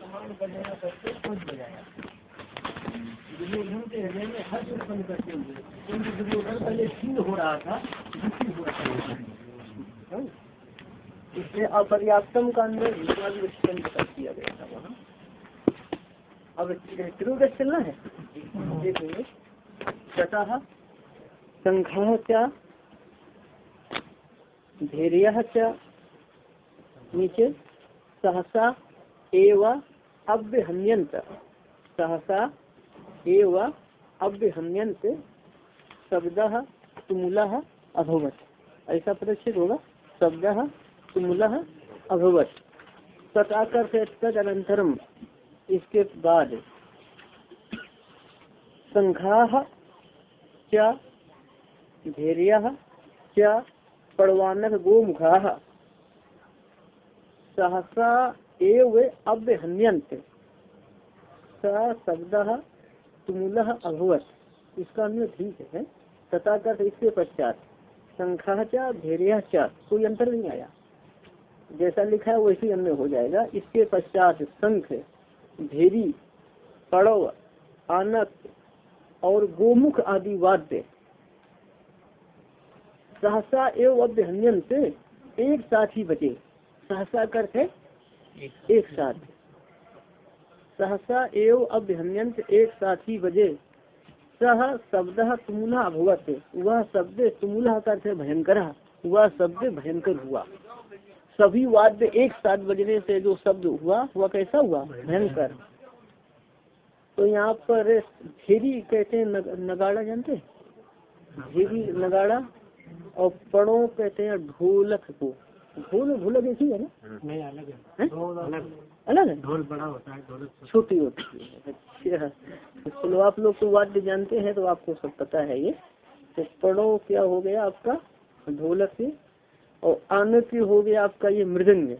समान बजाया करके पहुँच बजाया दुर्योधन के हृदय में हर्ष उत्पन्न करते हुए क्योंकि दुर्योधन पहले छीन रहा था दुखी रहा था इसलिए अपर्याप्तम का अंदर विश्वास उत्पन्न कर दिया गया था वहाँ। अब त्रिवृत चलना है। देखेंगे तथा संघ धैर्य नीचे, सहसा, एव अभ्यहन्यंत सहसा, एव अभ्यहन्यंत शब्द, तुमुल, अभवत। ऐसा प्रदर्शित होगा। शब्द, तुमुल, अभवत। तथाकर से तदनंतरम इसके बाद, संघा क्या धैर्य क्या पड़वानक गोमुखा। सहसा एव अभ्यहन्यंत शब्द तुमुल अभवत। इसका अन्य ठीक है। तथा कर इसके पश्चात संख्या चा धैर्य चा कोई अंतर नहीं आया। जैसा लिखा है वैसे अन्य हो जाएगा। इसके पश्चात संख धेरी, पड़व, आनक और गोमुख आदि वाद्य। सहसा एवं अभ्यहन्यंत एक साथ ही बचे। सहसा करते एक साथ। सहसा एवं अभ्यन्यंत एक साथ ही बजे। सह शब्द तुमुला अभवत वह शब्द तुमुला करते भयंकर। वह शब्द भयंकर हुआ। सभी वाद्य एक साथ बजने से जो शब्द हुआ वह कैसा हुआ? भयंकर। तो यहाँ पर घेरी कहते हैं नग, नगाड़ा जानते घेरी नगाड़ा। और पड़ो कहते हैं ढोलक को। ढोल ढोलक एक ही है ना? नहीं अलग है। अलग। अलग है? ढोल बड़ा होता है ढोलक छोटी। होती है। अच्छा। चलो आप लोग तो वाद्य जानते हैं तो आपको सब पता है ये। तो पड़ो क्या हो गया आपका? ढोलक से। और आनक हो गया आपका ये मृदंग।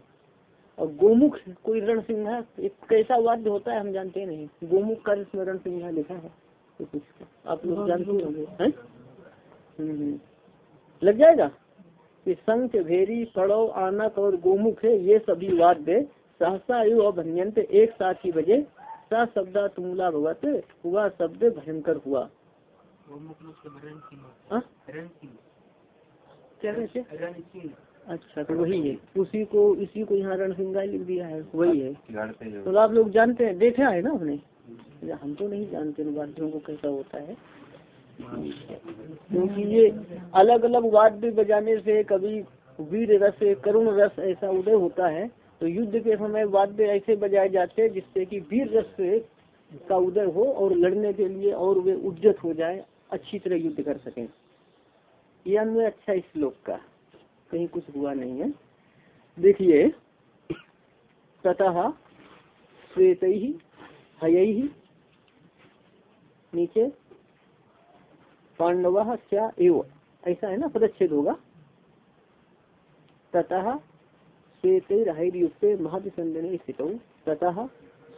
और गोमुख कोई रण सिंहा एक कैसा वाद्य होता है हम जानते नहीं। गोमुख का जिसमें रण सिंहा लिखा है तो कुछ आप लोग जानते होंगे। हैं? हम्म, लग जाएगा? कि संख भेरी पड़ो आनक और गोमुख है, ये सभी वाद्य सहसा यु अभन्यंत एक साथ ही बजे। सा शब्द तुमला भगवत हुआ शब्द भयंकर हुआ। हाँ? अच्छा तो वही है। उसी को, इसी को यहाँ रणसिंगा लिख दिया है। वही है। तो आप लोग जानते हैं, देखा है ना हमने हम तो नहीं जानते को कैसा होता है। क्योंकि ये अलग अलग वाद्य बजाने से, कभी वीर रस, करुण रस ऐसा उदय होता है। तो युद्ध के समय वाद्य ऐसे बजाए जाते हैं जिससे कि वीर रस का उदय हो और लड़ने के लिए और वे उज्जत हो जाए, अच्छी तरह युद्ध कर सकें। ये अन्वय अच्छा इस श्लोक का। कहीं कुछ हुआ नहीं है। देखिए, ततः श्वेत ही हय, नीचे पांडव क्या एव। ऐसा है ना? पदच्छेद होगा। ततः श्वेत युक्त महत्संदने स्थित। ततः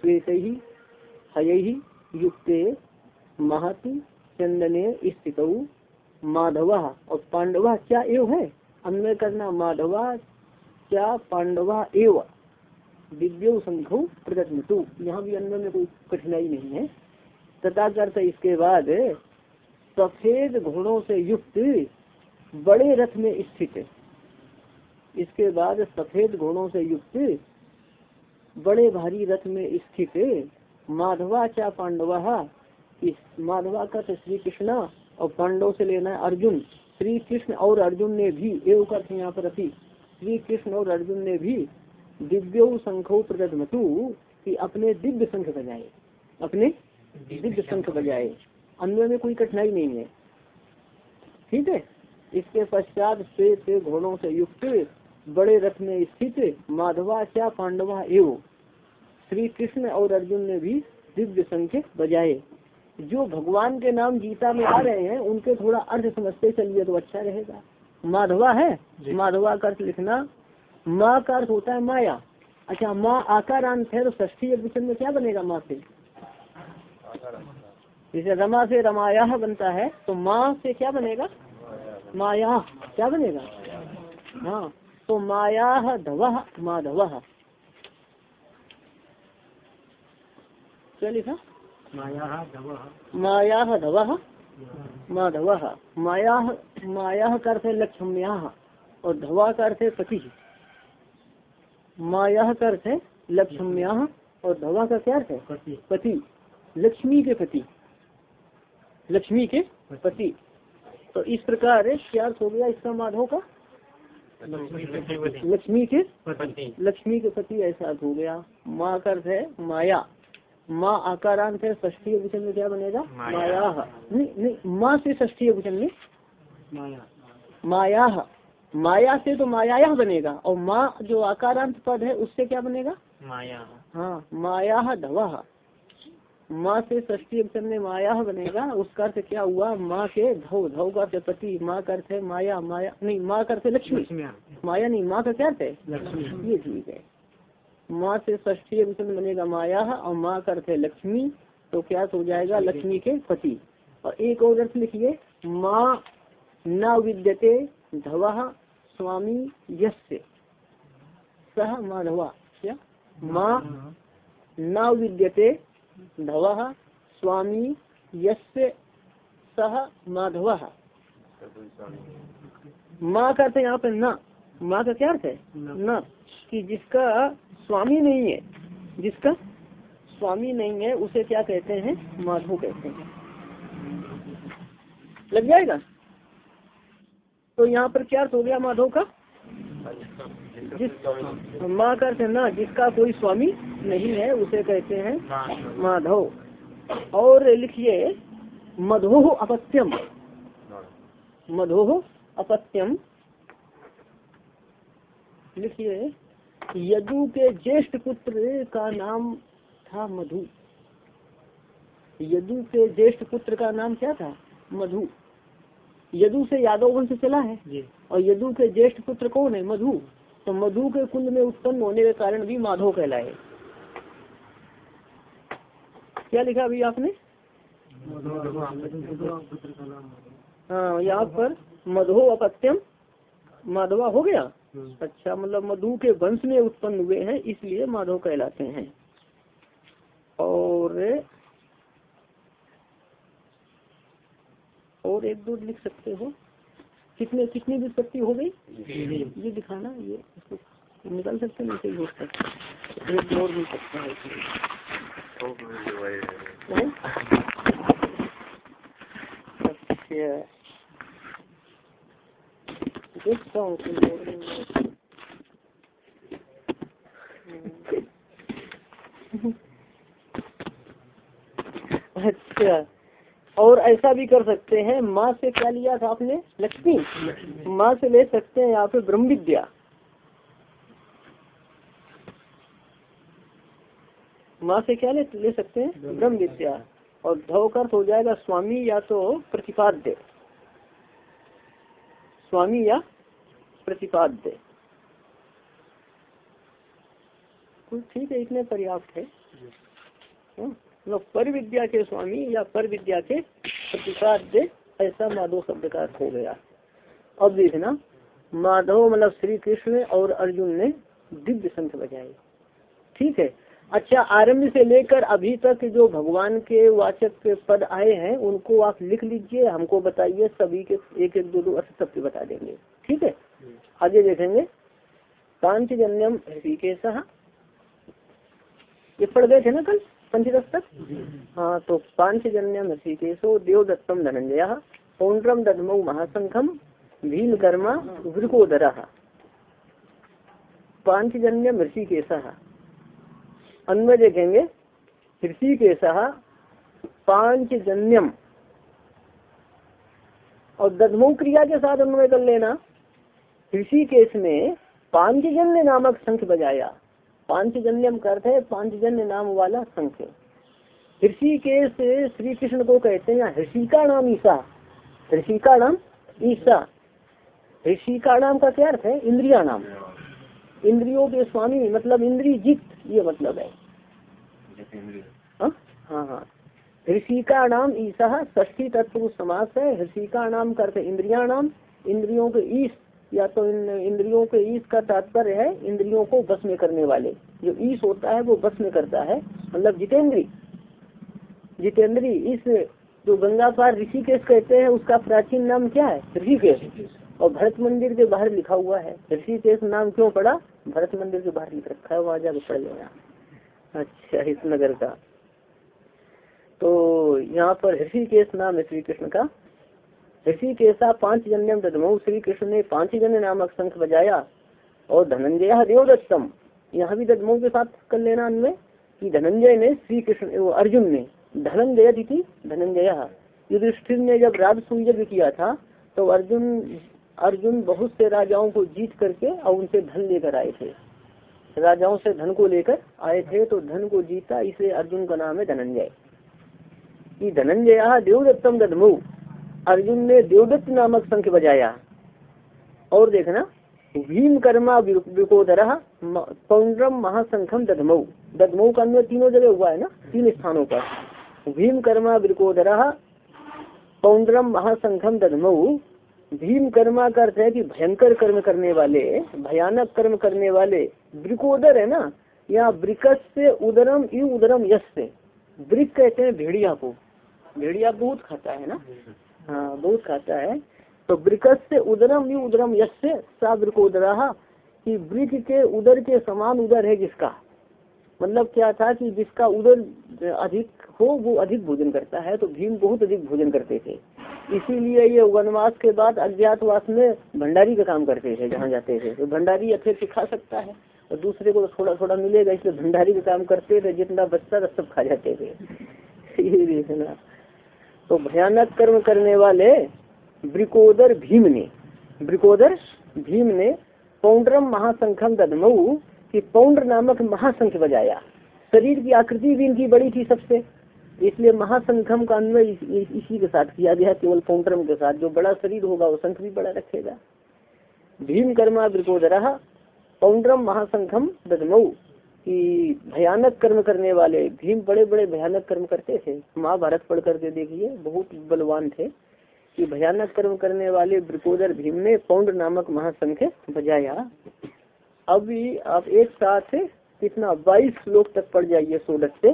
श्वेत हय युक्त महत चंदने स्थित। माधव और पांडव क्या एव है? अन्वय करना, माधवा क्या पांडवा एव। दिव्यो संघो प्रगत यहाँ भी अन्वय में कोई कठिनाई नहीं है। तथा करते इसके बाद सफ़ेद घोड़ों से युक्त बड़े रथ में स्थित इसके बाद सफ़ेद घोड़ों से युक्त बड़े भारी रथ में स्थित माधवा क्या पांडवा, इस माधवा का श्री कृष्णा और पांडव से लेना है अर्जुन। श्री कृष्ण और अर्जुन ने भी एवं अर्थ यहाँ पर अति श्री कृष्ण और अर्जुन ने भी दिव्यो संखो प्रदमतु कि अपने दिव्य संख बजाए। अपने दिव्य संख बजाए। अन्य में कोई कठिनाई नहीं है। ठीक है? इसके पश्चात से, से घोड़ों से युक्त बड़े रथ में स्थित माधवा क्या पांडवा एवं श्री कृष्ण और अर्जुन ने भी दिव्य संख्य बजाए। जो भगवान के नाम गीता में आ रहे हैं उनके थोड़ा अर्थ समझते चलिए तो अच्छा रहेगा। माधवा है? माधवा का अर्थ लिखना माँ का अर्थ होता है माया। अच्छा माँ आकारांत है तो ष्ठी में क्या बनेगा माँ से? जैसे रमा से रमाया बनता है तो माँ से क्या बनेगा? माया। क्या बनेगा? हाँ तो माया धव माधव क्या लिखा? माया धव। माधव माया माया का अर्थ है लक्ष्म्या और धवा का अर्थ है पति। माया का अर्थ है लक्ष्म्या और धवा का क्या अर्थ है? पति। पति। लक्ष्मी के पति। लक्ष्मी के पति। तो इस प्रकार क्या अर्थ हो गया इसका माधव का। लक्ष्मी के पति। लक्ष्मी के पति। ऐसा अर्थ हो गया। माँ का अर्थ है माया। माँ आकारांत है षष्ठी वचन में क्या बनेगा? माया। नहीं नहीं माँ से षष्ठी वचन में? माया। माया माया से तो माया बनेगा। और माँ जो आकारांत पद है उससे क्या बनेगा? माया। हाँ माया धवा माँ से षष्ठी वचन में माया बनेगा उसका अर्थ क्या हुआ? माँ के धो धो का अर्थ पति माँ का अर्थ है माया माया नहीं माँ का अर्थ लक्ष्मी। माया नहीं माँ का क्या अर्थ है? लक्ष्मी ये ठीक है। माँ से षष्ठी वचन बनेगा माया और माँ का अर्थ है लक्ष्मी तो क्या हो जाएगा? लक्ष्मी के। पति। और एक और अर्थ लिखिए। माँ न विद्यते धव स्वामी यस्य। सह माधवा क्या? माँ न विद्यते धव स्वामी यस्य सह माधव। माँ का अर्थ यहाँ पे न? माँ का क्या अर्थ है? न। कि जिसका स्वामी नहीं है जिसका स्वामी नहीं है उसे क्या कहते हैं? माधव कहते हैं। लग जाएगा? तो यहाँ पर क्या अर्थ हो गया माधव का? जिस माँ का अर्थ है ना जिसका कोई स्वामी नहीं है उसे कहते हैं माधव। और लिखिए मधोह अपत्यम। मधोह अपत्यम। लिखिए यदु के ज्येष्ठ पुत्र का नाम था मधु। यदु के ज्येष्ठ पुत्र का नाम क्या था? मधु। यदु से यादव वंश चला है? और यदु के ज्येष्ठ पुत्र कौन है? मधु। तो मधु के कुंड में उत्पन्न होने के कारण भी माधव कहलाए। क्या लिखा अभी आपने? हाँ यहाँ पर मधो अपत्यम माधवा हो गया? अच्छा मतलब मधु के वंश में उत्पन्न हुए हैं, इसलिए माधव कहलाते हैं। और और एक दो लिख सकते हो? कितने, कितनी विस्पत्ति हो गई? ये दिखाना, ये निकाल सकते हैं एक और सकता है। अच्छा। और ऐसा भी कर सकते हैं, माँ से क्या लिया था आपने? लक्ष्मी। माँ से ले सकते हैं यहाँ पे ब्रह्म विद्या माँ से क्या ले, ले सकते हैं? ब्रह्म विद्या। और धव का अर्थ हो जाएगा स्वामी या तो प्रतिपाद्य। स्वामी या प्रतिपाद्य। ठीक है इतने पर्याप्त है। हाँ, मतलब पर विद्या के स्वामी या पर विद्या के प्रतिपाद्य ऐसा माधव शब्द का अर्थ हो गया। अब देखना माधव मतलब श्री कृष्ण और अर्जुन ने दिव्य संख बजाए। ठीक है अच्छा आरंभ से लेकर अभी तक जो भगवान के वाचक पद आए हैं, उनको आप लिख लीजिए, हमको बताइए, सभी के एक एक दो दो अर्थ सबके बता देंगे। ठीक है? आगे देखेंगे। पांचजन्यम ऋषिकेश ये पढ़ गए थे ना कल? पंचदश तक? हाँ तो पांचजन्यम ऋषिकेशो देवदत्तम धनंजय, पौंड्रम दधमौ महाशंखम भीम कर्मा वृकोदर पांचजन्यम ऋषिकेश अन्वय देखेंगे। ऋषिकेश पांचजन्यम। और दधमो क्रिया के साथ अन्वय कर लेना। ऋषिकेश में पांचजन्य नामक शंख बजाया। पांचजन्यम का अर्थ है पांचजन्य नाम वाला शंख ऋषिकेश श्री कृष्ण को कहते हैं ऋषिका नाम ईसा। ऋषिका नाम ईसा। ऋषिका नाम का क्या अर्थ है? इंद्रिया नाम। इंद्रियों के स्वामी मतलब इंद्री जीत ये मतलब है। हाँ? हाँ हाँ। ऋषिका नाम ईसा ष्ठी तत्पुरुष समास है। ऋषिका नाम करते इंद्रिया नाम इंद्रियों के ईश या तो इन इंद्रियों के ईश का तात्पर्य है इंद्रियों को बस में करने वाले। जो ईश होता है वो बस में करता है। मतलब जितेंद्री जितेंद्री इस जो गंगा पार ऋषिकेश कहते हैं उसका प्राचीन नाम क्या है? ऋषिकेश। और भरत मंदिर के बाहर लिखा हुआ है। ऋषिकेश नाम क्यों पड़ा? भरत मंदिर के बाहर लिख रखा है, वहाँ जाकर पड़ जाएगा अच्छा इस नगर का। तो यहाँ पर ऋषिकेश नाम है श्री कृष्ण का। ऋषिकेशा पाँच जन्यम दधमऊ श्री कृष्ण ने पाँच जन्य नामक शंख बजाया और धनंजय देवदत्तम। यहाँ भी दधमऊ के साथ कर लेना अन्य कि धनंजय ने श्री कृष्ण अर्जुन ने धनंजय थी धनंजय। युधिष्ठिर ने जब राजसूय यज्ञ किया था तो अर्जुन अर्जुन बहुत से राजाओं को जीत करके और उनसे धन लेकर आए थे। राजाओं से धन को लेकर आए थे तो धन को जीता इसलिए अर्जुन का नाम है धनंजय। कि धनंजय देवदत्तम दधमऊ अर्जुन ने देवदत्त नामक शंख बजाया। और देखना भीम कर्मा विकोदर पौंड्रम महासंखम दधमऊ दधमऊ का अन्वय तीनों जगह हुआ है ना? तीन स्थानों पर। भीम कर्मा विकोदर पौंड्रम महाशंखम दधमऊ भीम कर्मा का अर्थ है कि भयंकर कर्म करने वाले, भयानक कर्म करने वाले, ब्रिकोदर है ना? यहाँ ब्रिकस से उदरम यू उदरम यश से ब्रिक कहते हैं भेड़िया को। भेड़िया बहुत खाता है ना? हाँ बहुत खाता है। तो ब्रिकस से उदरम यू उदरम यश से सा ब्रिकोदरा कि ब्रिक के उदर के समान उदर है जिसका। मतलब क्या था कि जिसका उदर अधिक हो, वो अधिक भोजन करता है तो भीम बहुत अधिक भोजन करते थे। इसीलिए ये वनवास के बाद अज्ञातवास में भंडारी का काम करते थे, जहाँ जाते थे। तो भंडारी अच्छे से खा सकता है, और दूसरे को तो थोड़ा थोड़ा मिलेगा, इसलिए भंडारी का काम करते थे, जितना बचता था, सब खा जाते थे। ये देखना। तो भयानक कर्म करने वाले ब्रिकोदर भीम ने ब्रिकोदर भीम ने पौंड्रम महासंखम दधमऊ की पौंड्र नामक महासंख बजाया। शरीर की आकृति भी इनकी बड़ी थी सबसे। इसलिए महाशंखम का अन्वय इस, के साथ किया गया केवल पौंड्रम के साथ। जो बड़ा शरीर होगा वो संख भी बड़ा रखेगा। भीम कर्मा ब्रिकोदर पौंड्रम महाशंखम दधमऊ कि भयानक कर्म करने वाले भीम बड़े बड़े भयानक कर्म करते थे। महाभारत पढ़ करके देखिए बहुत बलवान थे कि भयानक कर्म करने वाले ब्रिकोदर भीम ने पौंड नामक महाशंख बजाया। अभी आप एक साथ कितना बाईस श्लोक तक पढ़ जाइए सोलह से।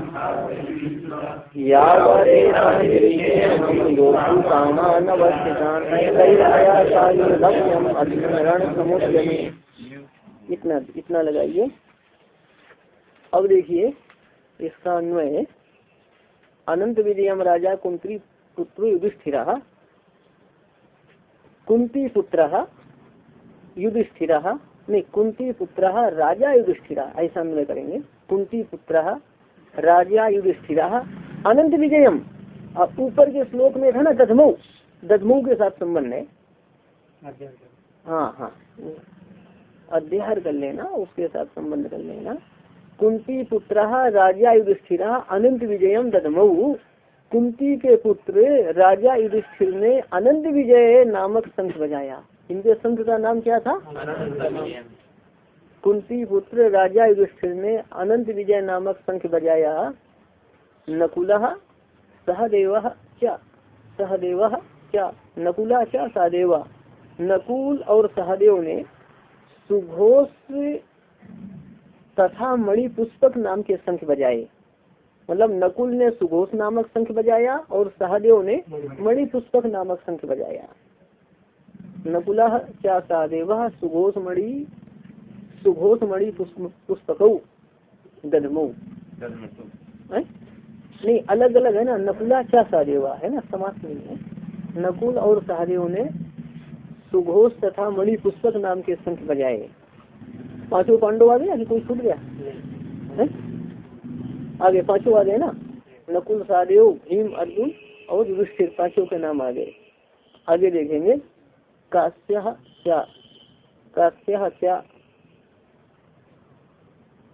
इतना इतना लगाइए। अब देखिए, इसका अन्वय अनंत विजयम राजा कुंती पुत्र युधिष्ठिर, कुंती पुत्र, युधिष्ठिर, नहीं, कुंती पुत्र राजा युधिष्ठिर, ऐसा अन्वय करेंगे। कुंती पुत्र राजा युधिष्ठिर अनंत विजयम ऊपर के श्लोक में था ना दधमऊ दधमऊ के साथ संबंध है। हाँ हाँ। अध्याय कर लेना, उसके साथ संबंध कर लेना। कुंती पुत्र, राजा युधिष्ठिर अनंत विजयम दधमऊ कुंती के पुत्र, राजा युधिष्ठिर ने अनंत विजय नामक संत बजाया। इनके संत का नाम क्या था? कुंती पुत्र राजा युधिष्ठिर ने अनंत विजय नामक शंख बजाया। नकुल सहदेव क्या सहदेव क्या नकुला क्या सहदेव। नकुल और सहदेव ने सुघोष तथा मणि पुष्पक नाम के शंख बजाए। मतलब नकुल ने सुघोष नामक शंख बजाया और सहदेव ने मणि पुष्पक नामक शंख बजाया। नकुला क्या सहदेव सुघोष मणि सुघोष मणि पुष्पक दधमऊ नहीं अलग अलग है ना नकुला क्या सहदेवा है ना समास नहीं है नकुल और सहदेव ने सुघोष तथा मणि पुस्तक नाम के संख बजाए। पाँचों पांडव आ गया कि कोई छूट गया? है? आगे पाँचों आ गए ना? नकुल सहदेव भीम अर्जुन और युधिष्ठिर पाँचों के नाम आ गए। आगे देखेंगे काश्य क्या? काश्य क्या?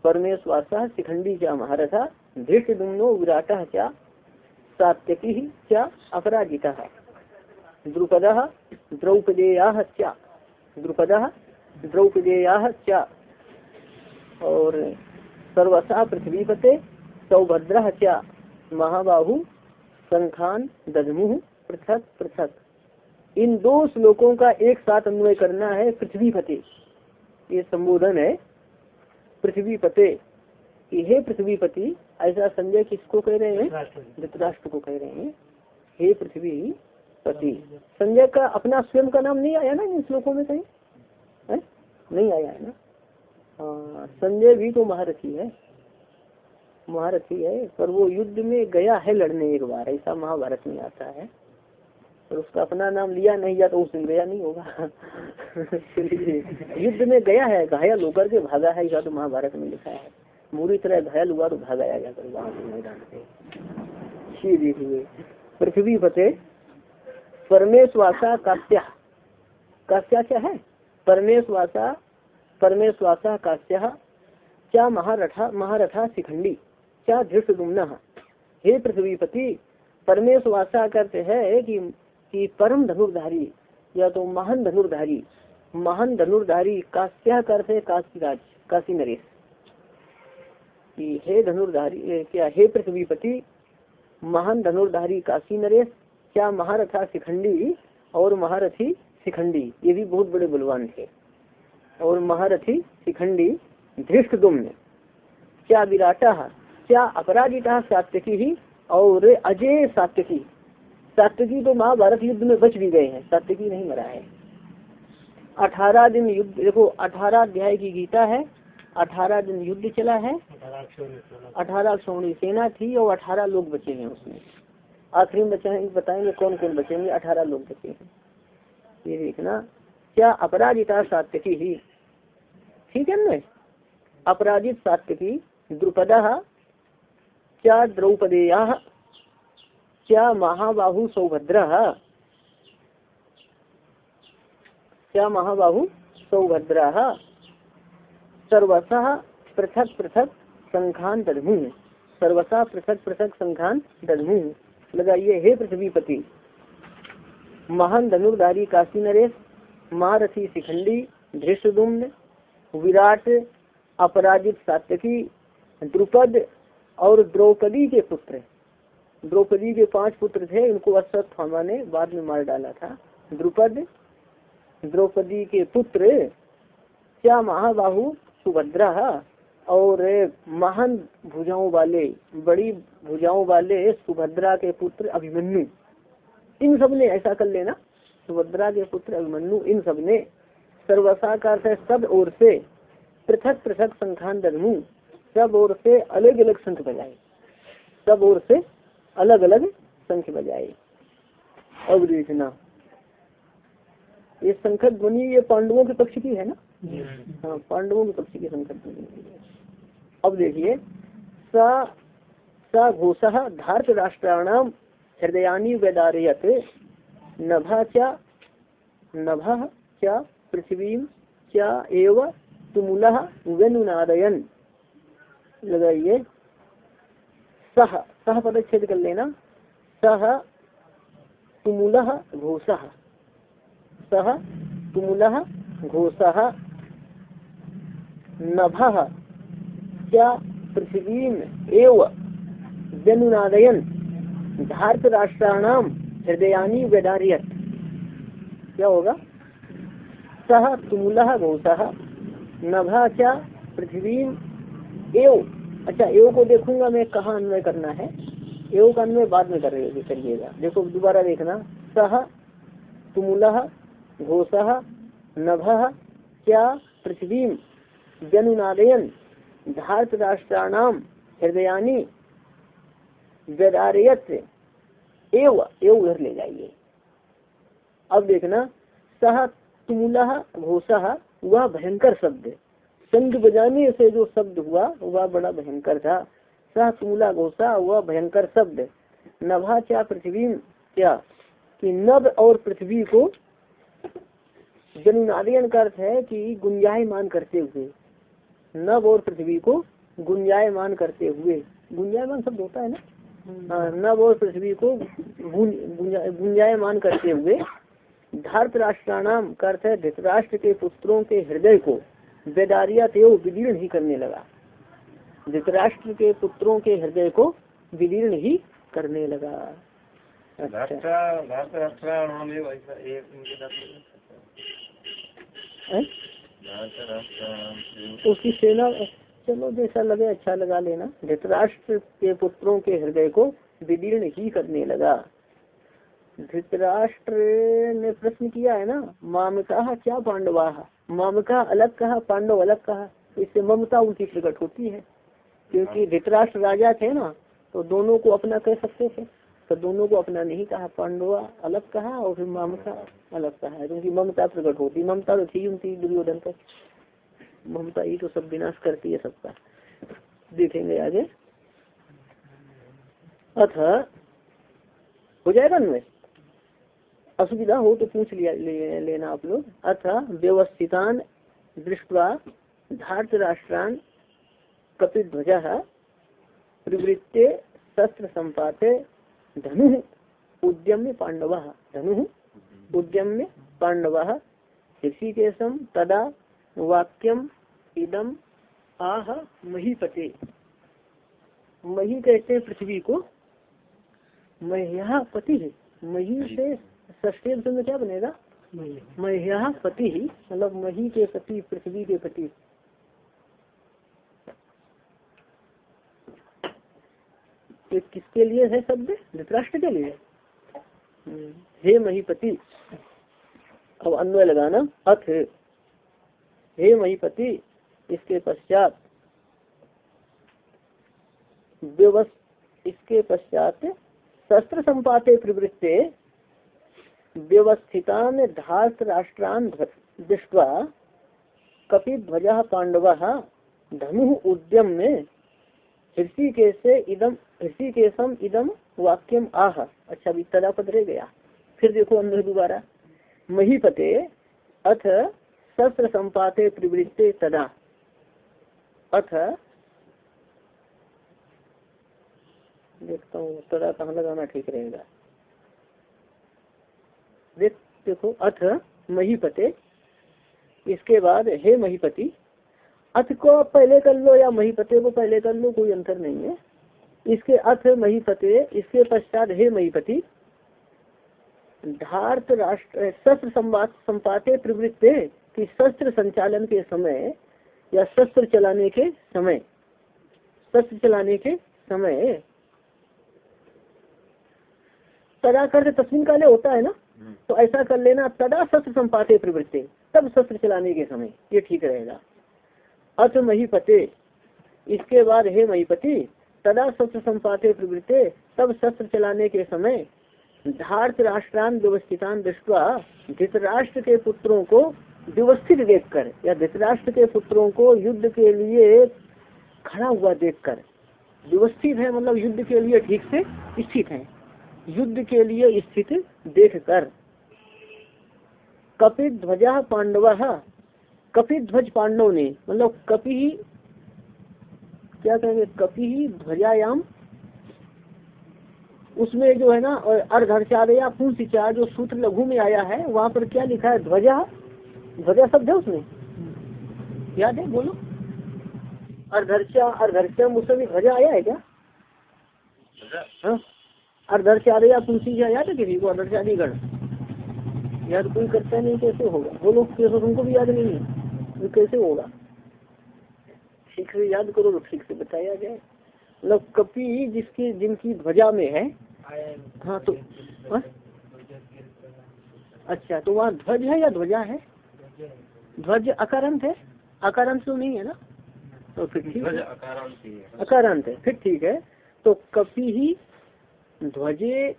परमेश्वास शिखंडी क्या महारथा धृष्ट दुम्नो विराट क्या सात्यकी क्या अपराजिता। द्रुपद द्रौपदेया चा, द्रुपद द्रौपदेया चा। और सर्वसा पृथ्वीपते सौभद्र चा, महाबाहु संखान दधमु पृथक पृथक। इन दो श्लोकों का एक साथ अन्वय करना है पृथ्वी फते ये संबोधन है पृथ्वी पते। कि हे पृथ्वीपति ऐसा संजय किसको कह रहे हैं? धृतराष्ट्र को। कह रहे हैं। हे पृथ्वी पति। संजय का। अपना स्वयं का नाम नहीं आया ना इन श्लोकों में कहीं? है? नहीं आया है ना? हाँ संजय भी तो महारथी है। महारथी है। पर वो युद्ध में गया है लड़ने एक बार ऐसा महाभारत में आता है। और उसका अपना नाम लिया, नहीं या तो उस दिन गया नहीं होगा। युद्ध में गया है, घायल होकर के भागा है या तो महाभारत में लिखा है। बुरी तरह घायल हुआ तो भागा आया कर वहाँ से मैदान देखिए, पृथ्वी फते परमेश्वासा काश्या काश्या क्या है? परमेश्वासा परमेश्वासा काश्या क्या महारथा महारथा शिखंडी क्या धृष्ट दुम्न हे पृथ्वीपति परमेश्वासा करते है कि कि परम धनुर्धारी, या तो महान धनुर्धारी महान धनुर्धारी काश्या करते काशी राज काशी नरेश। कि हे धनुर्धारी क्या हे पृथ्वीपति, महान धनुर्धारी काशी नरेश, क्या महारथा शिखंडी और महारथी शिखंडी, ये भी बहुत बड़े बलवान थे। और महारथी शिखंडी धृष्ट दुम्न, क्या विराटा, क्या अपराजिता सात्यकी ही और अजय सात्यकी। सात्यकी तो महाभारत युद्ध में बच भी गए हैं सात्यकी नहीं मरा है। अठारह दिन युद्ध, देखो, अठारह अध्याय की गीता है, अठारह दिन युद्ध चला है, अठारह सोनी सेना थी और अठारह लोग बचे हैं उसमें। आखिरी में बचे बताएँगे कौन कौन बचेंगे अठारह लोग बचे हैं। ये देखना, क्या अपराजिता सात्यकी ही? ठीक है ना? अपराजित सात्यकी द्रुपद, क्या द्रौपदेया क्या महाबाहु सौभद्र? क्या महाबाहु सौभद्र? सर्वसा पृथक पृथक संखान दधमु सर्वसा पृथक पृथक संखान दधमु लगाइए, हे पृथ्वीपति! महान धनुर्धारी काशी नरेश महारथी शिखंडी, धृष्टुम्न, विराट, अपराजित सात्यकी, द्रुपद और द्रौपदी के पुत्र द्रौपदी के पाँच पुत्र थे इनको अश्वत्थामा ने बाद में मार डाला था। द्रुपद, द्रौपदी के पुत्र क्या महाबाहु सुभद्रा और महान भुजाओं वाले, बड़ी भुजाओं वाले सुभद्रा के पुत्र अभिमन्यु। इन सबने ऐसा कर लेना। सुभद्रा के पुत्र अभिमन्यु, इन सबने सर्वसाकार से सब ओर से पृथक पृथक संखान दधमु सब ओर से अलग अलग संख बजाए सब ओर से अलग अलग संख बजाए अब देखना। ये संकट ध्वनि ये पांडवों के पक्ष की है ना? हाँ पांडवों के पक्ष की संकट ध्वनि। अब देखिए स घोष धार्त राष्ट्राणाम हृदयानी वेदारियत नभा क्या नभा क्या पृथ्वी क्या एव तुमुल वेनुनादयन लगाइए। सह सह पदच्छेद कर लेना। सह तुमुल घोष। सह तुमुल घोष। नभ क्या पृथ्वी एव जनुनादयन। धार्त राष्ट्राणाम हृदयानी वेदारियत क्या होगा? सह तुमुल घोष। नभ क्या पृथ्वी एव अच्छा एव को देखूँगा मैं कहाँ अन्वय करना है। एव का अन्वय बाद में करिएगा। देखो, दोबारा देखना। सह तुमुल घोष नभ क्या पृथ्वी जनुनादयन धार्त राष्ट्राणाम हृदयानी वेदारियत एव एव उधर ले जाइए। अब देखना सह तुमुला घोष, वह भयंकर शब्द संग बजाने से जो शब्द हुआ वह बड़ा भयंकर था। सह तुमुला घोषा वह भयंकर शब्द। नभा क्या पृथ्वी क्या? कि नभ और पृथ्वी को जनुनादियन का अर्थ है कि गुंजायमान करते हुए। नभ और पृथ्वी को गुंजायमान करते हुए। गुंजायमान शब्द होता है ना? हाँ, नभ और पृथ्वी को गुंजायमान करते हुए। धार्त राष्ट्राणाम का अर्थ है धृतराष्ट्र के पुत्रों के हृदय को। बेदारिया तेव विदीर्ण ही करने लगा। धृतराष्ट्र के पुत्रों के हृदय को विदीर्ण ही करने लगा। अच्छा। उसकी सेना चलो जैसा लगे अच्छा लगा लेना। धृतराष्ट्र के पुत्रों के हृदय को विदीर्ण ही करने लगा। धृतराष्ट्र ने प्रश्न किया है ना? मामका क्या पांडवा मामका अलग कहा पांडव अलग कहा। इससे ममता उनकी प्रकट होती है। क्योंकि धृतराष्ट्र राजा थे ना तो दोनों को अपना कह सकते थे। तो दोनों को अपना नहीं कहा। पांडवा अलग कहा और फिर मामका अलग कहा। क्योंकि ममता प्रकट होती। ममता तो थी उनकी दुर्योधन तक ममता ही तो सब विनाश करती है सबका। देखेंगे आगे। अथ हो जाएगा असुविधा हो तो पूछ लिया ले, लेना आप लोग। अथ व्यवस्थितान दृष्टवा धार्त राष्ट्रान कपिध्वज प्रवृत्ते शस्त्र संपाते धनु उद्यम्य पांडव। धनु उद्यम्य पांडव। ऋषिकेशम तदा वाक्यम इदम आह महीपते। मही कहते हैं पृथ्वी को। मह्या पति मही से सस्टेम में क्या बनेगा? मह्या पति ही मतलब मही के पति पृथ्वी के पति। तो किसके लिए है शब्द? धृतराष्ट्र के लिए। हम्म, हे महीपति अब अन्वय लगाना। अथ हे महीपति इसके पश्चात इसके पश्चात शस्त्र संपाते प्रवृत्ते व्यवस्थितान धार्त राष्ट्रान दृष्टवा कपिध्वज पांडव धनु उद्यम में ऋषिकेशे इदम ऋषिकेशम इदम वाक्यम आह। अच्छा भी तदा पद रह गया। फिर देखो अंदर दोबारा। महीपते अथ शस्त्र संपाते प्रवृत्ते तदा। अथ देखता हूँ, तदा कहाँ लगाना ठीक रहेगा। देख, अथ महीपते। इसके बाद हे महीपति, अथ को पहले कर लो या महीपते को पहले कर लो, कोई अंतर नहीं है। इसके अथ महीपते, इसके पश्चात हे महीपति, धार्त राष्ट्र, शस्त्र संवाद, संपाते प्रवृत्ते कि शस्त्र संचालन के समय या शस्त्र चलाने के समय। शस्त्र चलाने के समय। तदा कर तस्वीन काले होता है ना? तो ऐसा कर लेना, तदा शस्त्र संपाते प्रवृत्ति, तब शस्त्र चलाने के समय ये ठीक रहेगा। अथ महीपते, इसके बाद हे महीपति, तदा शस्त्र संपाते प्रवृत्ते, तब शस्त्र चलाने के समय धार्त राष्ट्रान व्यवस्थितान दृष्टवा धृतराष्ट्र के पुत्रों को व्यवस्थित देखकर, या धृतराष्ट्र के पुत्रों को युद्ध के लिए खड़ा हुआ देखकर, व्यवस्थित है मतलब युद्ध के लिए ठीक से स्थित है। युद्ध के लिए स्थित देखकर। कपित ध्वजा पांडव कपित ध्वज पांडव ने मतलब कपि ही क्या कहेंगे कपि ही ध्वजायाम उसमें जो है ना अर्धर्चादया पुंसिचा जो सूत्र लघु में आया है वहाँ पर क्या लिखा है ध्वजा? ध्वजा शब्द है उसमें? याद है बोलो। अर्धर्चा अर्धर्चम उसमें ध्वजा आया है क्या? हाँ। अर्धर्चादया पुंसिचा याद है किसी को अर्धर्चादी गण याद कोई करता नहीं कैसे होगा? बोलो कैसे तुमको भी याद नहीं है। तो कैसे होगा? ठीक से याद करो तो ठीक से बताया जाए। मतलब कपि जिसकी जिनकी ध्वजा में है हाँ तो हाँ? अच्छा तो वहाँ ध्वज है या ध्वजा है? ध्वज अकारांत है? अकारांत तो नहीं है ना? तो फिर ठीक है। अकारांत है फिर ठीक है। तो कपि ही ध्वजे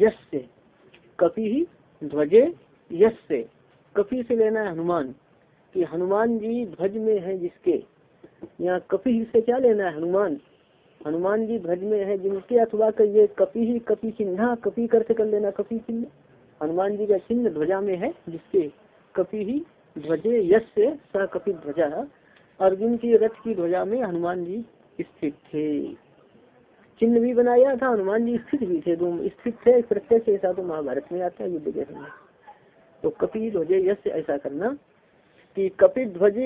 यस्य, कपि ही ध्वजे यस्य। कपि से लेना है हनुमान, कि हनुमान जी ध्वज में है जिसके। यहाँ कपि से क्या लेना है हनुमान? हनुमान जी ध्वज में है जिनके, अथवा का ये कपि ही, कपि चिन्ह, कपि करके कर लेना कपि चिन्ह। हनुमान जी का चिन्ह ध्वजा में है जिसके। कपि ही ध्वजे यश से स कपि ध्वजा। अर्जुन की रथ की ध्वजा में हनुमान जी स्थित थे। चिन्ह भी बनाया था, हनुमान जी स्थित भी थे दो स्थित थे प्रत्यक्ष ऐसा तो महाभारत में आता है, युद्ध के समय। तो कपि ध्वजे यश ऐसा करना कि कपि ध्वज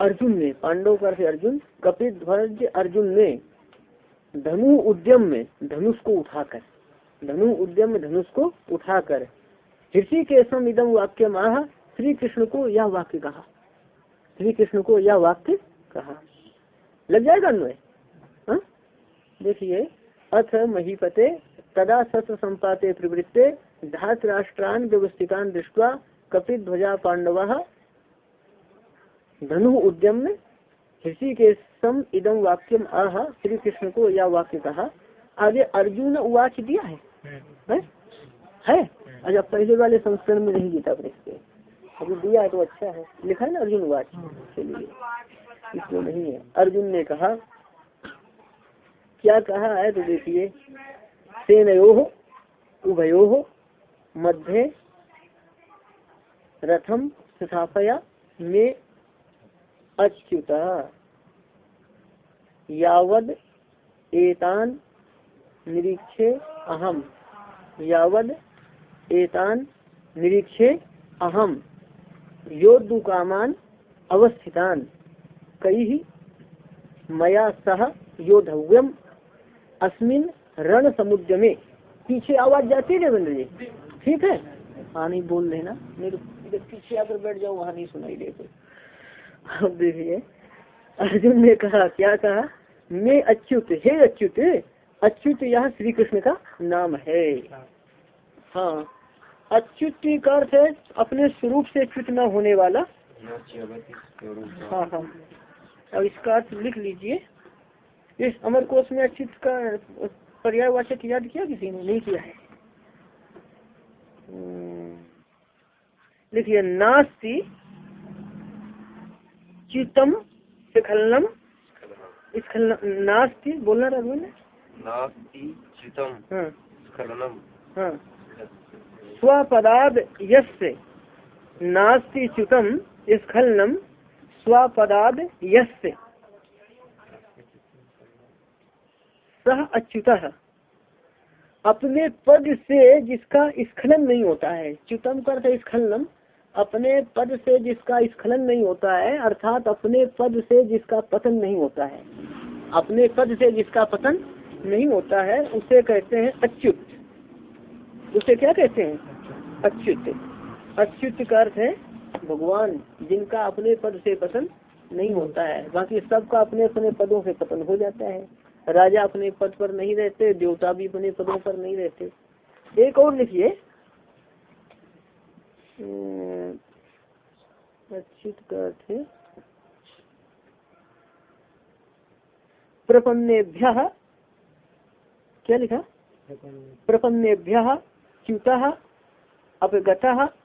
अर्जुन ने पांडव कर अर्जुन कपि ध्वज अर्जुन ने धनु उद्यम में, धनुष को उठाकर, धनु उद्यम में धनुष को उठाकर, ऋषि के सम इदम वाक्य माह श्री कृष्ण को यह वाक्य कहा। श्री कृष्ण को यह वाक्य कहा। लग जाएगा अन्वय? देखिए अथ महीपते तदा शस्त्र संपाते प्रवृत्ते धात राष्ट्रान व्यवस्थितान दृष्टवा कपित ध्वजा पांडव धनु उद्यम में ऋषि के सम इदम वाक्यम आह श्री कृष्ण को यह वाक्य कहा आगे अर्जुन उवाच दिया है? है, है? अच्छा पहले वाले संस्करण में नहीं गीता प्रेस के अभी दिया है तो अच्छा है। लिखा है ना अर्जुन उवाच? चलिए इसमें नहीं है। अर्जुन ने कहा क्या कहा है तो देखिए सेनयो, उभयो, मध्य रथम स्थापया में अच्युत। यावद एतान निरीक्षे अहम। यावद एतान निरीक्षे अहम। योद्धुकामान अवस्थितान। कई मया सह योधव्यम अस्मिन रण समुद्र में पीछे आवाज़ जाती है देवेंद्र जी ठीक है? हाँ नहीं बोल देना। मेरे इधर पीछे आकर बैठ जाओ वहाँ नहीं सुनाई दे अब देखिए अर्जुन ने कहा क्या कहा? मैं अच्युत हे अच्युत अच्युत यह श्री कृष्ण का नाम है। हाँ अच्युत का अर्थ है अपने स्वरूप से च्युत न होने वाला। हाँ हाँ। अब इसका अर्थ लिख लीजिए। इस अमर कोश में अच्युत का पर्यायवाचक याद किया किसी ने? नहीं किया है। लिखिए नास्ति च्युतम स्खलनम स्खलन नास्ति बोलना रहा ने? नास्ति हाँ। स्खलनम। हाँ। स्वपदाद यस्य नास्ति च्युतम स्खलनम स्वपदाद यस्य। सह अच्युत अपने पद से जिसका स्खलन नहीं होता है, च्युतम करते स्खलनम अपने पद से जिसका स्खलन नहीं होता है, अर्थात अपने पद से जिसका पतन नहीं होता है। अपने पद से जिसका पतन नहीं होता है, उसे कहते हैं अच्युत। उसे क्या कहते हैं? अच्युत। अच्युत का अर्थ है भगवान, जिनका अपने पद से पतन नहीं होता है। बाकी सबका अपने अपने पदों से पतन हो जाता है। राजा अपने पद पर नहीं रहते, देवता भी अपने पदों पर नहीं रहते। एक और लिखिए। का अर्थ प्रपन्नेभ्य, क्या लिखा? प्रपन्नेभ्य च्युत, अपगत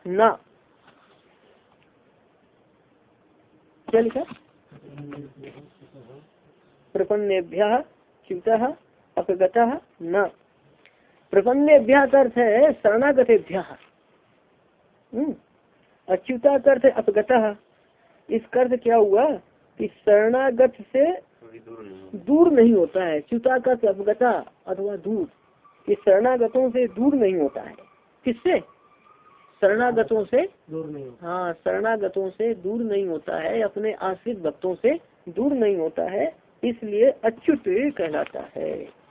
न। क्या लिखा? प्रपन्नेभ्य च्युत अपगत न। प्रपन्नेभ्य का अर्थ है शरणागतेभ्य। अच्युता का अर्थ अपगत। इसका अर्थ क्या हुआ कि शरणागत से दूर नहीं होता है। च्युता का अपगता अथवा दूर कि शरणागतों से दूर नहीं होता है। किससे? शरणागतों से दूर नहीं हाँ शरणागतों से दूर नहीं होता है। अपने आश्रित भक्तों से दूर नहीं होता है। इसलिए अच्युत कहलाता है।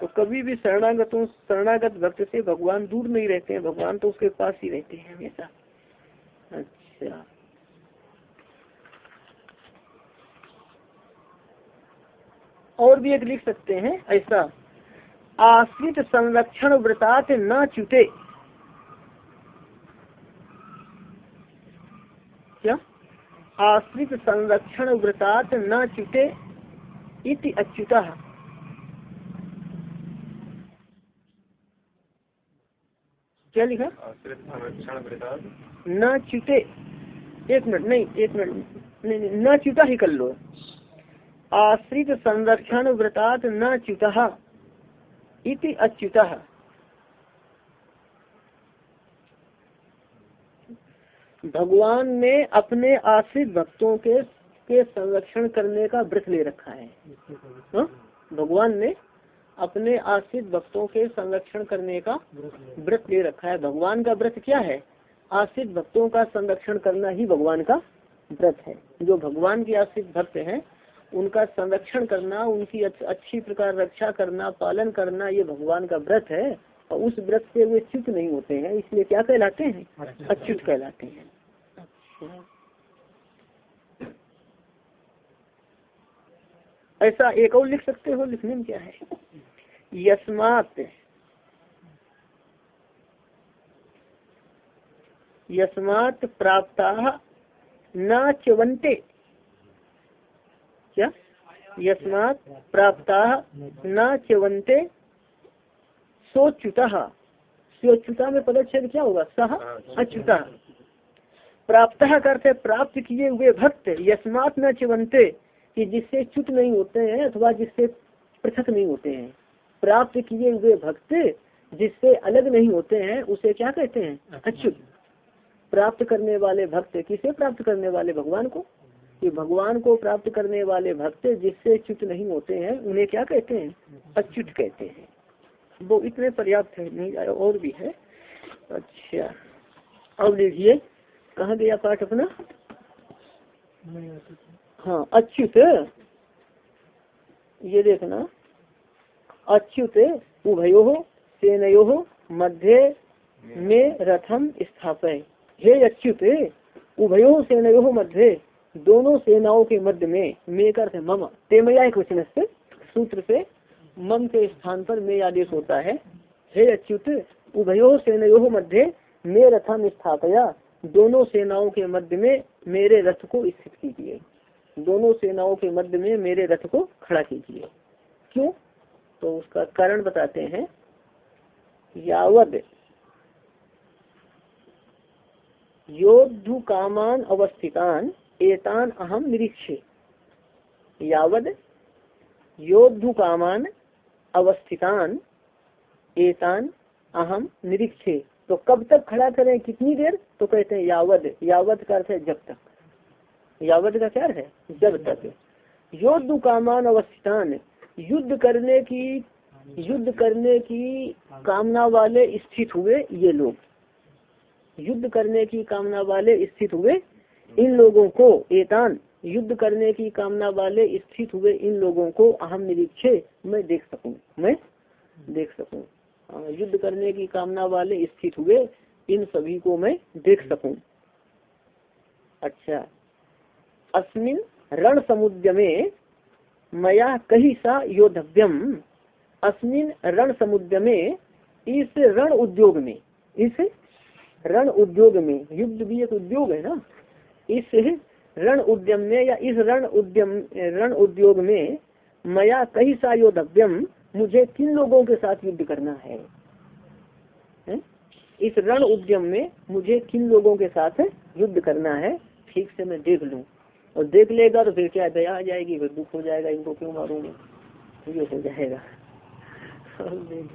तो कभी भी शरणागतों, शरणागत भक्त से भगवान दूर नहीं रहते हैं, भगवान तो उसके पास ही रहते हैं हमेशा। अच्छा। और भी एक लिख सकते हैं, ऐसा। आश्रित संरक्षण व्रतात न च्युते। क्या? आश्रित संरक्षण व्रतात न च्युते। इति अच्युत। क्या लिखा? न च्युते। एक मिनट, नहीं, एक मिनट, नहीं न च्युता ही कर लो। आश्रित संरक्षण व्रतात न च्युता इति अच्युता। भगवान ने अपने आश्रित भक्तों के के संरक्षण करने का व्रत ले रखा है। हाँ? भगवान ने अपने आश्रित भक्तों के संरक्षण करने का व्रत ले रखा है। भगवान का व्रत क्या है? आश्रित भक्तों का संरक्षण करना ही भगवान का व्रत है। जो भगवान के आश्रित भक्त हैं उनका संरक्षण करना उनकी अच्छी प्रकार रक्षा करना पालन करना ये भगवान का व्रत है। और उस व्रत से वे च्युत नहीं होते हैं इसलिए क्या कहलाते हैं? अच्युत कहलाते हैं। अच्छा। ऐसा एक और लिख सकते हो? लिखने में क्या है? यस्मात। यस्मात प्राप्ता न च्यवंते क्या? यस्मात प्राप्ता न च्यवंते सोच्युता। सोच्युता में पदच्छेद क्या होगा? सह अच्युता। प्राप्त करते प्राप्त किए हुए भक्त। यस्मात न चिवंते कि जिससे च्युत नहीं होते हैं अथवा जिससे पृथक नहीं होते हैं। प्राप्त किए हुए भक्त जिससे अलग नहीं होते हैं उसे क्या कहते हैं? अच्युत प्राप्त करने वाले भक्त किसे प्राप्त करने वाले? भगवान को? कि भगवान को प्राप्त करने वाले भक्त जिससे च्युत नहीं होते हैं उन्हें क्या कहते हैं? अच्युत कहते हैं। वो इतने पर्याप्त है नहीं और भी है। अच्छा। अब देखिए कहाँ गया पाठ अपना? हाँ अच्युत। ये देखना। अच्युत, उभयो, सेनयो, मध्य में रथम स्थापय। हे अच्युत, उभयो, सेनयो, मध्य, दोनों सेनाओं के मध्य में, मे कर मम। तेमया एक वचन से सूत्र से, मम के स्थान पर मे आदेश होता है। हे अच्युत, उभयो, सेनयो, मध्य मे रथम स्थापया। दोनों सेनाओं के मध्य में मेरे रथ को स्थित कीजिए। दोनों सेनाओं के मध्य में मेरे रथ को खड़ा कीजिए। क्यों? तो उसका कारण बताते हैं। यावद, योद्धु कामान अवस्थितान, एतान अहम निरीक्षे। यावद, योद्धु कामान अवस्थितान, एतान अहम निरीक्षे। तो कब तक खड़ा करें? कितनी देर? तो कहते हैं यावद। यावद का अर्थ है जब तक। यावद का क्या है? जब तक। योद्धु कामान अवस्थितान युद्ध करने की, युद्ध करने की कामना वाले स्थित हुए ये लोग। युद्ध करने की कामना वाले स्थित हुए इन लोगों को, एतान, युद्ध करने की कामना वाले स्थित हुए इन लोगों को अहम निरीक्षे मैं देख सकूँ, मैं देख सकूँ। युद्ध करने की कामना वाले स्थित हुए इन सभी को मैं देख सकूँ। अच्छा अस्मिन रण समुद्र में मया कही सा योद्धव्यम? अस्मिन रण समुद्र में इस रण उद्योग में इस रण उद्योग में युद्ध भी एक उद्योग है ना? इस रण उद्यम में या इस रण उद्यम रण उद्योग में मया कही सा योद्धव्यम? मुझे किन लोगों के साथ युद्ध करना है, है? इस रण उद्यम में मुझे किन लोगों के साथ युद्ध करना है? ठीक से मैं देख लूँ। और देख लेगा तो फिर क्या दया आ जाएगी फिर दुख हो जाएगा इनको क्यों मारूँगा? ये हो जाएगा। देख।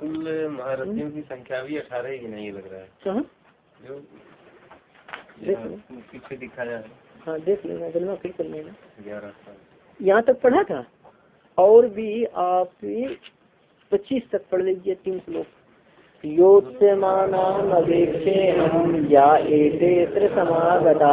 कुल महारथियों की संख्या भी अठारह ही नहीं लग रहा है? जो देख पीछे दिखाया है। हाँ देख लेना गलना फिर कर लेना। ग्यारह यहाँ तक पढ़ा था? और भी आप पच्चीस तक पढ़ लीजिए तीन श्लोक। योत्स्यमानामवेक्षे हम या एते समागता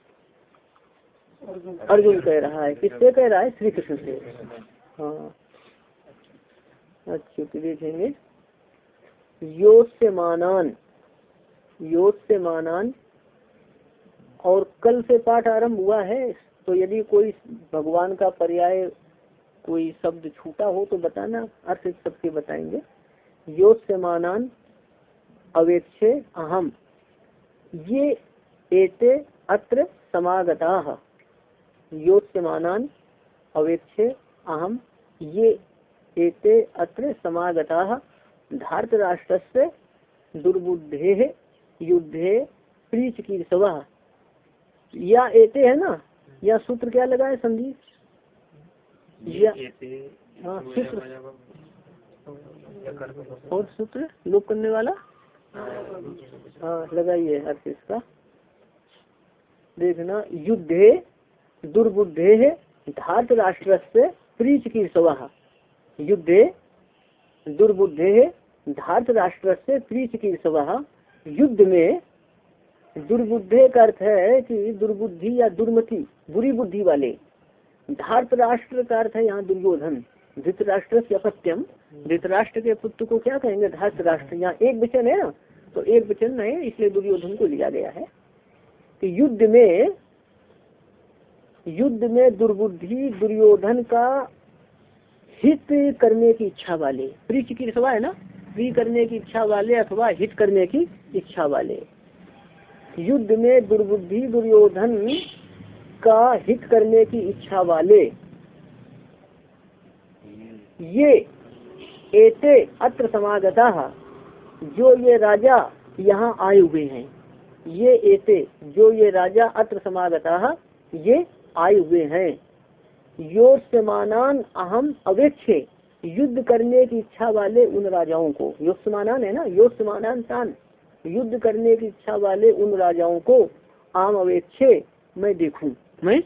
अर्जुन कह रहा है, किससे कह रहा है? श्री कृष्ण से। हाँ। अच्छा देखेंगे योत से मानान और कल से पाठ आरंभ हुआ है तो यदि कोई भगवान का पर्याय, कोई शब्द छूटा हो तो बताना, अर्थ सबके बताएँगे। योत से मानान अवेक्षे अहम, ये एते अत्र समागता। योत से अवेक्षे अहम ये एते अत्र समागता धार्त राष्ट्र से दुर्बुद्धे युद्धे प्रीच की सभा या एते है ना? या सूत्र क्या लगा है संधि या हाँ सूत्र। और सूत्र? लोप करने वाला? हाँ। लगाइए अर्थ इसका देखना युद्धे दुर्बुद्धे धात राष्ट्र से प्रीच की सवाह युद्धे दुर्बुद्धे धात राष्ट्र से प्रीच की सवाह युद्ध में दुर्बुद्धे का अर्थ है कि दुर्बुद्धि या दुर्मति बुरी बुद्धि वाले। धार्त राष्ट्र का अर्थ है यहाँ दुर्योधन। धृतराष्ट्र से अपत्यम। धृतराष्ट्र के पुत्र को क्या कहेंगे? धार्त राष्ट्र यहाँ एक वचन है ना? तो एक वचन है इसलिए दुर्योधन को लिया गया है। कि युद्ध में युद्ध में दुर्बुद्धि, दुर्योधन का हित करने की इच्छा वाले। प्री चिकित्सा है ना? प्री करने की इच्छा वाले अथवा हित करने की इच्छा वाले। युद्ध में दुर्बुद्धि, दुर्योधन का हित करने की इच्छा वाले। ये एते अत्र समागता, जो ये राजा यहाँ आए हुए हैं। ये एते, जो ये राजा अत्र समागता, ये आए हुए हैं। यो समानान अहम अवेक्षे युद्ध करने की इच्छा वाले उन राजाओं को। यो समानान है ना? यो समानान तान। युद्ध करने की इच्छा वाले उन राजाओं को आम अवेक्षे मैं देखूँ। मैं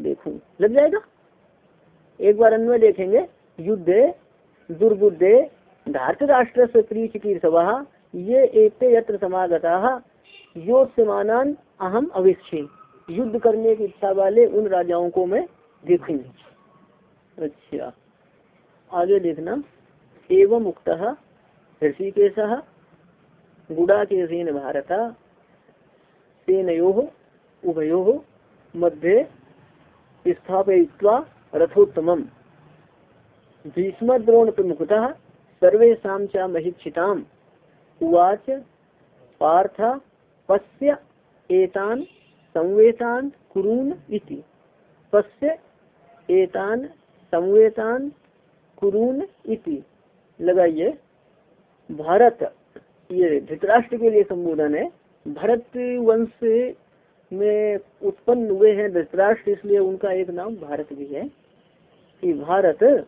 देखूँ। लग जाएगा? एक बार अन्वय देखेंगे। युद्ध, दुर्बुद्धे, धार्त राष्ट्र से प्रीच की सभा ये एक यत्र समागता। यो समानान अहम अवेक्षे युद्ध करने की इच्छा वाले उन राजाओं को मैं देखूँगी। अच्छा। आगे देखना। एवं मुक्त ऋषिकेश गुड़ा के सेन भारत सेनो उभयो मध्य स्थापयित्वा रथोत्तम भीष्म द्रोण प्रमुखतः सर्वेशा च महिक्षिताम उवाच पार्थ पश्य एतान संवेतान कुरून इति। पश्य एतान संवेतान कुरून इति। लगाइए। भारत ये धृतराष्ट्र के लिए संबोधन है। भरत वंश में उत्पन्न हुए हैं धृतराष्ट्र इसलिए उनका एक नाम भारत भी है। कि भारत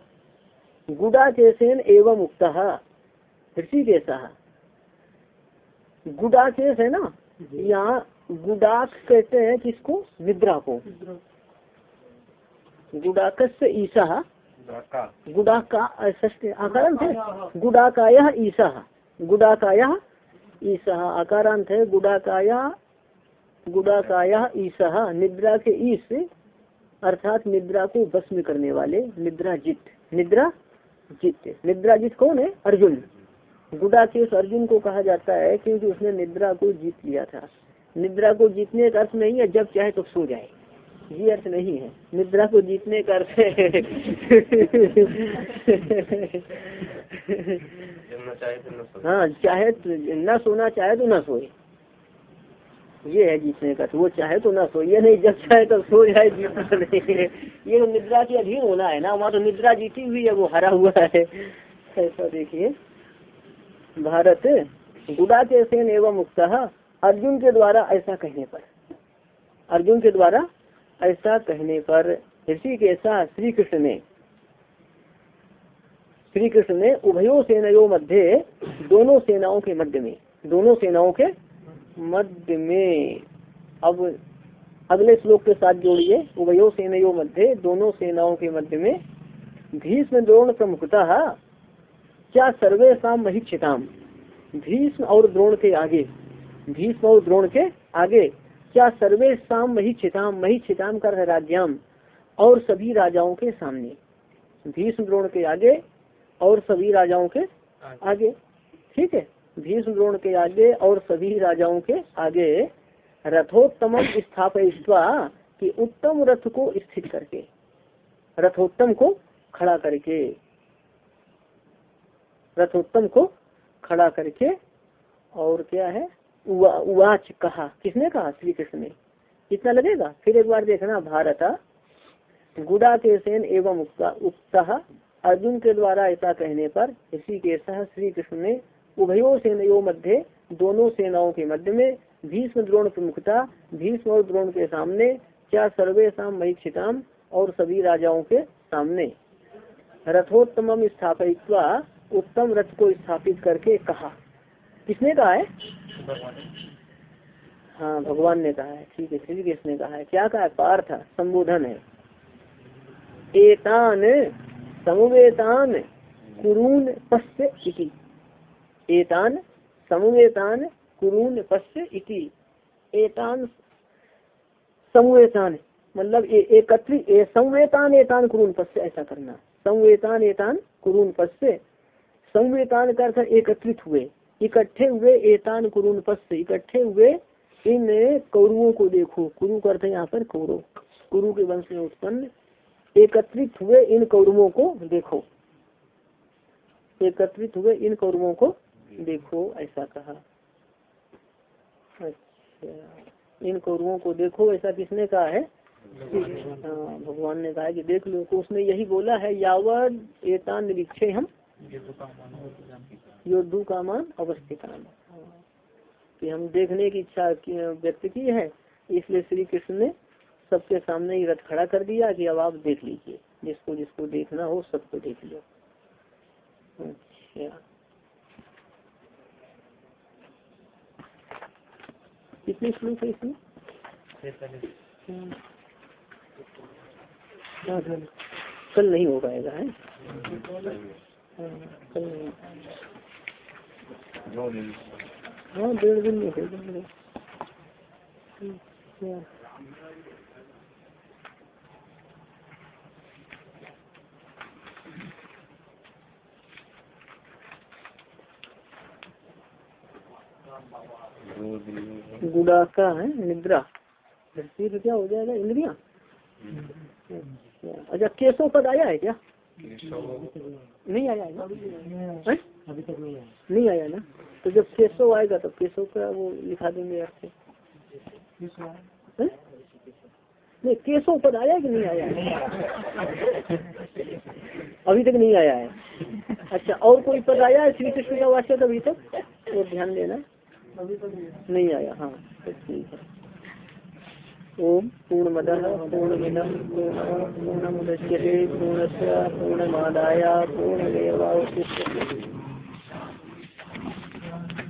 गुडाकेशन एवं मुक्त ऋषिकेश। गुडाकेश है ना? यहाँ गुडाक कहते हैं किसको? निद्रा को। गुडाकस से ईसा गुडाका आकारांत है? गुडाकाय ईसा गुडाकाय ईसा आकारांत है गुडाकाया। गुडाकाया ईसा निद्रा के ईस अर्थात निद्रा को भस्म करने वाले निद्रा जित निद्रा जित। निद्रा जित कौन है? अर्जुन। गुडा के अर्जुन को कहा जाता है क्योंकि उसने निद्रा को जीत लिया था। निद्रा को जीतने का अर्थ नहीं है जब चाहे तो सो जाए। ये अर्थ नहीं है। निद्रा को जीतने का अर्थ है। हाँ चाहे न सोना चाहे तो न सोए। ये है जीतने का वो चाहे तो ना सो ये नहीं जब चाहे तो सो जाए जीतना नहीं ये तो निद्रा के अधीन होना है ना। वहाँ तो निद्रा जीती हुई है वो हरा हुआ है। ऐसा देखिए। भारत गुड़ा के सेन एवं मुक्त अर्जुन के द्वारा ऐसा कहने पर। अर्जुन के द्वारा ऐसा कहने पर ऋषि के साथ श्री कृष्ण ने श्री कृष्ण ने उभयो सेनयो मध्य दोनों सेनाओं के मध्य में, दोनों सेनाओं के मध्य में। अब अगले श्लोक के साथ जोड़िए। उभयो सेनयो मध्य दोनों सेनाओं के मध्य में भीष्म द्रोण प्रमुखता, क्या सर्वेशा महिक्षिताम भीष्म और द्रोण के आगे। भीष्म और द्रोण के आगे क्या सर्वेशा महिक्षिताम छिताम कर है राज्याम और सभी राजाओं के सामने। भीष्म द्रोण के आगे और सभी राजाओं के आगे। ठीक है? भीष्म द्रोण के आगे और सभी राजाओं के आगे रथोत्तम स्थापयित्वा कि उत्तम रथ को स्थित करके रथोत्तम को खड़ा करके रथोत्तम को खड़ा करके और क्या है? उवा- उवाच कहा। किसने कहा? श्री कृष्ण ने। कितना लगेगा? फिर एक बार देखना, भारत गुड़ा के सेन एवं उक्ता अर्जुन के द्वारा ऐसा कहने पर इसी के सह श्री कृष्ण ने उभयो सेनयो मध्य, दोनों सेनाओं के मध्य में भीष्म द्रोण प्रमुखता, भीष्म और द्रोण के सामने, क्या सर्वेशम महीक्षिताम और सभी राजाओं के सामने। रथोत्तम स्थापित उत्तम रथ को स्थापित करके कहा। किसने कहा है? हाँ भगवान ने कहा है, ठीक है श्री कृष्ण ने कहा है, क्या कहा पार्थ, संबोधन है। एतान समुवेतान कुरून पश्य इति। एतान समुवेतान कुरून पश्य इति। एतान समुवेतान मतलब ए- एकत्रित ए- संवेतान एतान कुरून पश्य, ऐसा करना। संवेतान एतान कुरून पश्य। संवेतान का अर्थ एकत्रित हुए। इकट्ठे हुए एतान कुरून पश्य इकट्ठे हुए इन कौरवों को देखो। कुरु करते यहाँ पर कौरव। कुरु के वंश में उत्पन्न। एकत्रित हुए इन कौरवों को देखो। एकत्रित हुए इन कौरवों को देखो, ऐसा कहा। अच्छा। इन कौरवों को देखो, ऐसा किसने कहा है? हाँ भगवान ने कहा कि देख लो तो उसने यही बोला है यावर एतान निरीक्षे हम। योद्धु कामान अवस्थितान कि हम देखने की इच्छा की- व्यक्त की है इसलिए श्री कृष्ण ने सबके सामने ही रथ खड़ा कर दिया कि अब आप देख लीजिए जिसको जिसको देखना हो सबको देख लो अच्छा। कितने श्लोक है इसमें? कल नहीं हो पाएगा है? हाँ, हाँ डेढ़ दिन में हो जाएगा। अच्छा। है निद्रा। फिर क्या हो जाएगा? इंद्रिया? अच्छा केशव पद आया है क्या? नहीं आया है ना? हैं? अभी तक नहीं आया। नहीं आया ना? तो जब केशव आएगा तब केशव का वो लिखा देंगे आपको हैं? नहीं केशव पद आया कि नहीं आया? अभी तक नहीं आया है। अच्छा और कोई पद आया है श्री कृष्ण का वाचक अभी तक? वो ध्यान देना। अभी नहीं आया। हाँ तो ठीक है। ओम पूर्णमद पूर्णमिदम पूर्ण पूर्णमुदच्यते पूर्णस्य पूर्णमादाय पूर्णमेवावशिष्यते। कल